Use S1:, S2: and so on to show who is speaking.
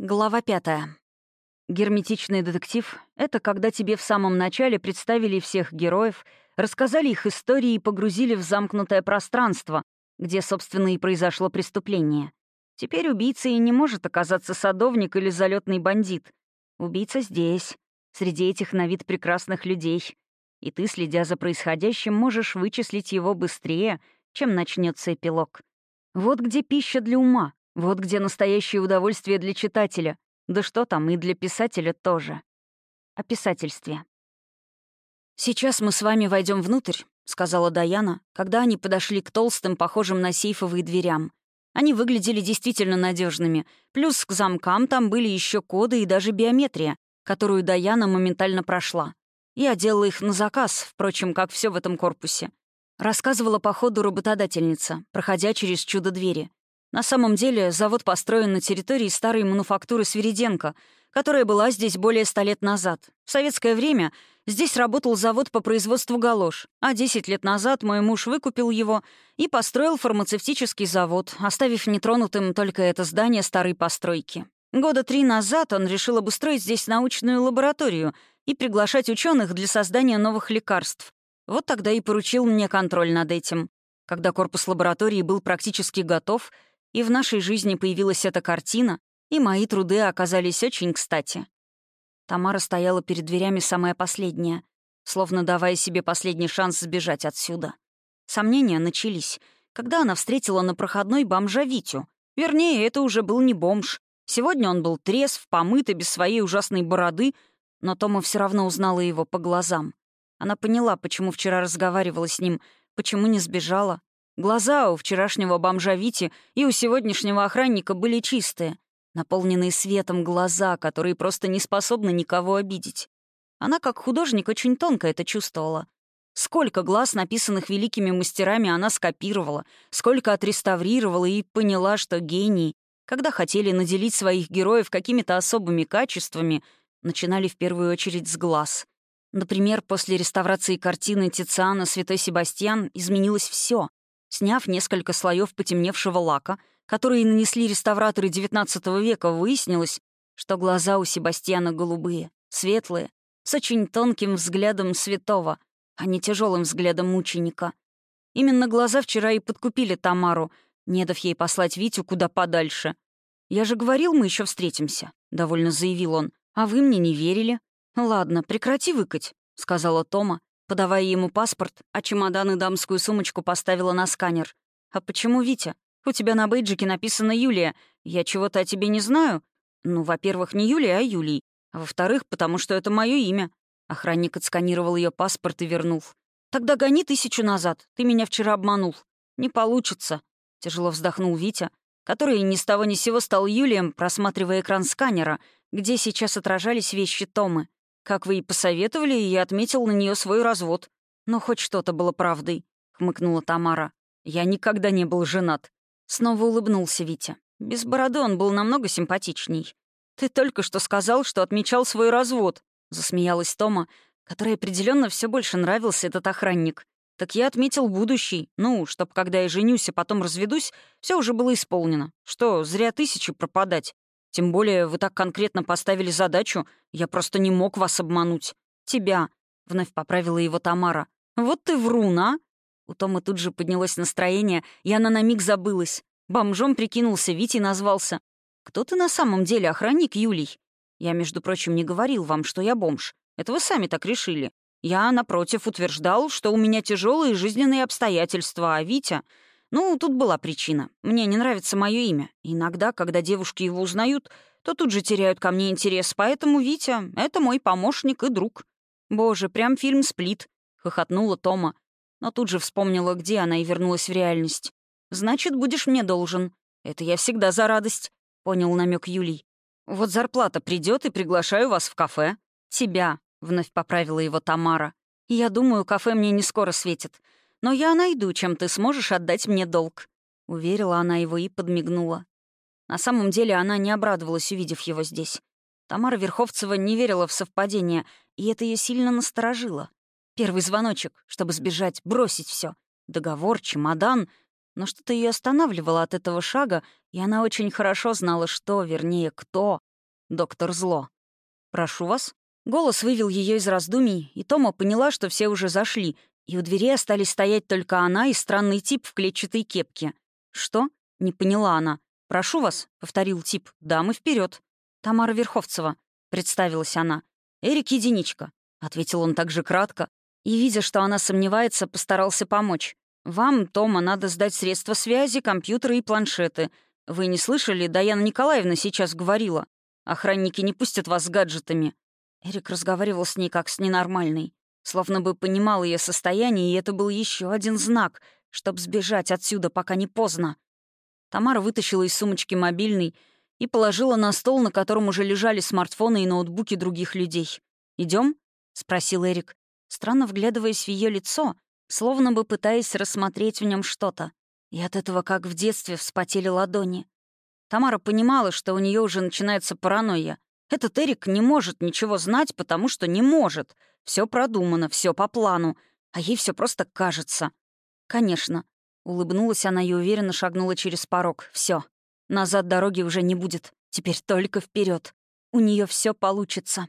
S1: Глава пятая. Герметичный детектив — это когда тебе в самом начале представили всех героев, рассказали их истории и погрузили в замкнутое пространство, где, собственно, и произошло преступление. Теперь убийцей не может оказаться садовник или залетный бандит. Убийца здесь, среди этих на вид прекрасных людей. И ты, следя за происходящим, можешь вычислить его быстрее, чем начнется эпилог. Вот где пища для ума, вот где настоящее удовольствие для читателя. Да что там, и для писателя тоже. О писательстве. «Сейчас мы с вами войдем внутрь», — сказала Даяна, когда они подошли к толстым, похожим на сейфовые дверям. Они выглядели действительно надежными. Плюс к замкам там были еще коды и даже биометрия, которую Даяна моментально прошла. Я делала их на заказ, впрочем, как все в этом корпусе. Рассказывала по ходу работодательница, проходя через чудо-двери. На самом деле завод построен на территории старой мануфактуры Свириденко, которая была здесь более ста лет назад. В советское время здесь работал завод по производству галош, а 10 лет назад мой муж выкупил его и построил фармацевтический завод, оставив нетронутым только это здание старой постройки. Года три назад он решил обустроить здесь научную лабораторию и приглашать ученых для создания новых лекарств. Вот тогда и поручил мне контроль над этим. Когда корпус лаборатории был практически готов — и в нашей жизни появилась эта картина, и мои труды оказались очень кстати. Тамара стояла перед дверями самая последняя, словно давая себе последний шанс сбежать отсюда. Сомнения начались, когда она встретила на проходной бомжа Витю. Вернее, это уже был не бомж. Сегодня он был трезв, помыт и без своей ужасной бороды, но Тома все равно узнала его по глазам. Она поняла, почему вчера разговаривала с ним, почему не сбежала, Глаза у вчерашнего бомжа Вити и у сегодняшнего охранника были чистые, наполненные светом глаза, которые просто не способны никого обидеть. Она, как художник, очень тонко это чувствовала. Сколько глаз, написанных великими мастерами, она скопировала, сколько отреставрировала и поняла, что гении, когда хотели наделить своих героев какими-то особыми качествами, начинали в первую очередь с глаз. Например, после реставрации картины Тициана «Святой Себастьян» изменилось все. Сняв несколько слоев потемневшего лака, которые нанесли реставраторы XIX века, выяснилось, что глаза у Себастьяна голубые, светлые, с очень тонким взглядом святого, а не тяжелым взглядом мученика. Именно глаза вчера и подкупили Тамару, не дав ей послать Витю куда подальше. «Я же говорил, мы еще встретимся», — довольно заявил он. «А вы мне не верили?» «Ладно, прекрати выкать», — сказала Тома, подавая ему паспорт, а чемодан и дамскую сумочку поставила на сканер. «А почему Витя? У тебя на бейджике написано Юлия. Я чего-то о тебе не знаю. Ну, во-первых, не Юлия, а Юлий. А во-вторых, потому что это мое имя». Охранник отсканировал ее паспорт и вернул. «Тогда гони тысячу назад. Ты меня вчера обманул». «Не получится», — тяжело вздохнул Витя, который ни с того ни сего стал Юлием, просматривая экран сканера, где сейчас отражались вещи Томы. Как вы и посоветовали, я отметил на нее свой развод. Но хоть что-то было правдой», — хмыкнула Тамара. «Я никогда не был женат». Снова улыбнулся Витя. Без бороды он был намного симпатичней. «Ты только что сказал, что отмечал свой развод», — засмеялась Тома, которой определенно все больше нравился этот охранник. «Так я отметил будущий. Ну, чтоб когда я женюсь, а потом разведусь, все уже было исполнено. Что, зря тысячи пропадать. Тем более вы так конкретно поставили задачу, я просто не мог вас обмануть. Тебя», — вновь поправила его Тамара. «Вот ты врун, а?» У Тома тут же поднялось настроение, и она на миг забылась. Бомжом прикинулся, Витей назвался. «Кто ты на самом деле, охранник Юлий?» «Я, между прочим, не говорил вам, что я бомж. Это вы сами так решили. Я, напротив, утверждал, что у меня тяжелые жизненные обстоятельства, а Витя... Ну, тут была причина. Мне не нравится мое имя. Иногда, когда девушки его узнают, то тут же теряют ко мне интерес, поэтому Витя — это мой помощник и друг. Боже, прям фильм «Сплит», — хохотнула Тома. Но тут же вспомнила, где она, и вернулась в реальность. «Значит, будешь мне должен. Это я всегда за радость», — понял намек Юлий. «Вот зарплата придет и приглашаю вас в кафе». «Тебя», — вновь поправила его Тамара. «Я думаю, кафе мне не скоро светит. Но я найду, чем ты сможешь отдать мне долг», — уверила она его и подмигнула. На самом деле она не обрадовалась, увидев его здесь. Тамара Верховцева не верила в совпадение, и это ее сильно насторожило. Первый звоночек, чтобы сбежать, бросить все, Договор, чемодан. Но что-то ее останавливало от этого шага, и она очень хорошо знала, что, вернее, кто доктор Зло. «Прошу вас». Голос вывел ее из раздумий, и Тома поняла, что все уже зашли, и у двери остались стоять только она и странный тип в клетчатой кепке. «Что?» — не поняла она. «Прошу вас», — повторил тип, — «дамы вперед. «Тамара Верховцева», — представилась она. «Эрик Единичка», — ответил он также кратко, и, видя, что она сомневается, постарался помочь. «Вам, Тома, надо сдать средства связи, компьютеры и планшеты. Вы не слышали? Даяна Николаевна сейчас говорила. Охранники не пустят вас с гаджетами». Эрик разговаривал с ней как с ненормальной. Словно бы понимал ее состояние, и это был еще один знак, чтобы сбежать отсюда, пока не поздно. Тамара вытащила из сумочки мобильный и положила на стол, на котором уже лежали смартфоны и ноутбуки других людей. Идем? спросил Эрик, странно вглядываясь в ее лицо, словно бы пытаясь рассмотреть в нем что-то. И от этого, как в детстве, вспотели ладони. Тамара понимала, что у нее уже начинается паранойя. Этот Эрик не может ничего знать, потому что не может. Все продумано, все по плану, а ей все просто кажется. Конечно. Улыбнулась она и уверенно шагнула через порог. Все. Назад дороги уже не будет. Теперь только вперед. У нее все получится.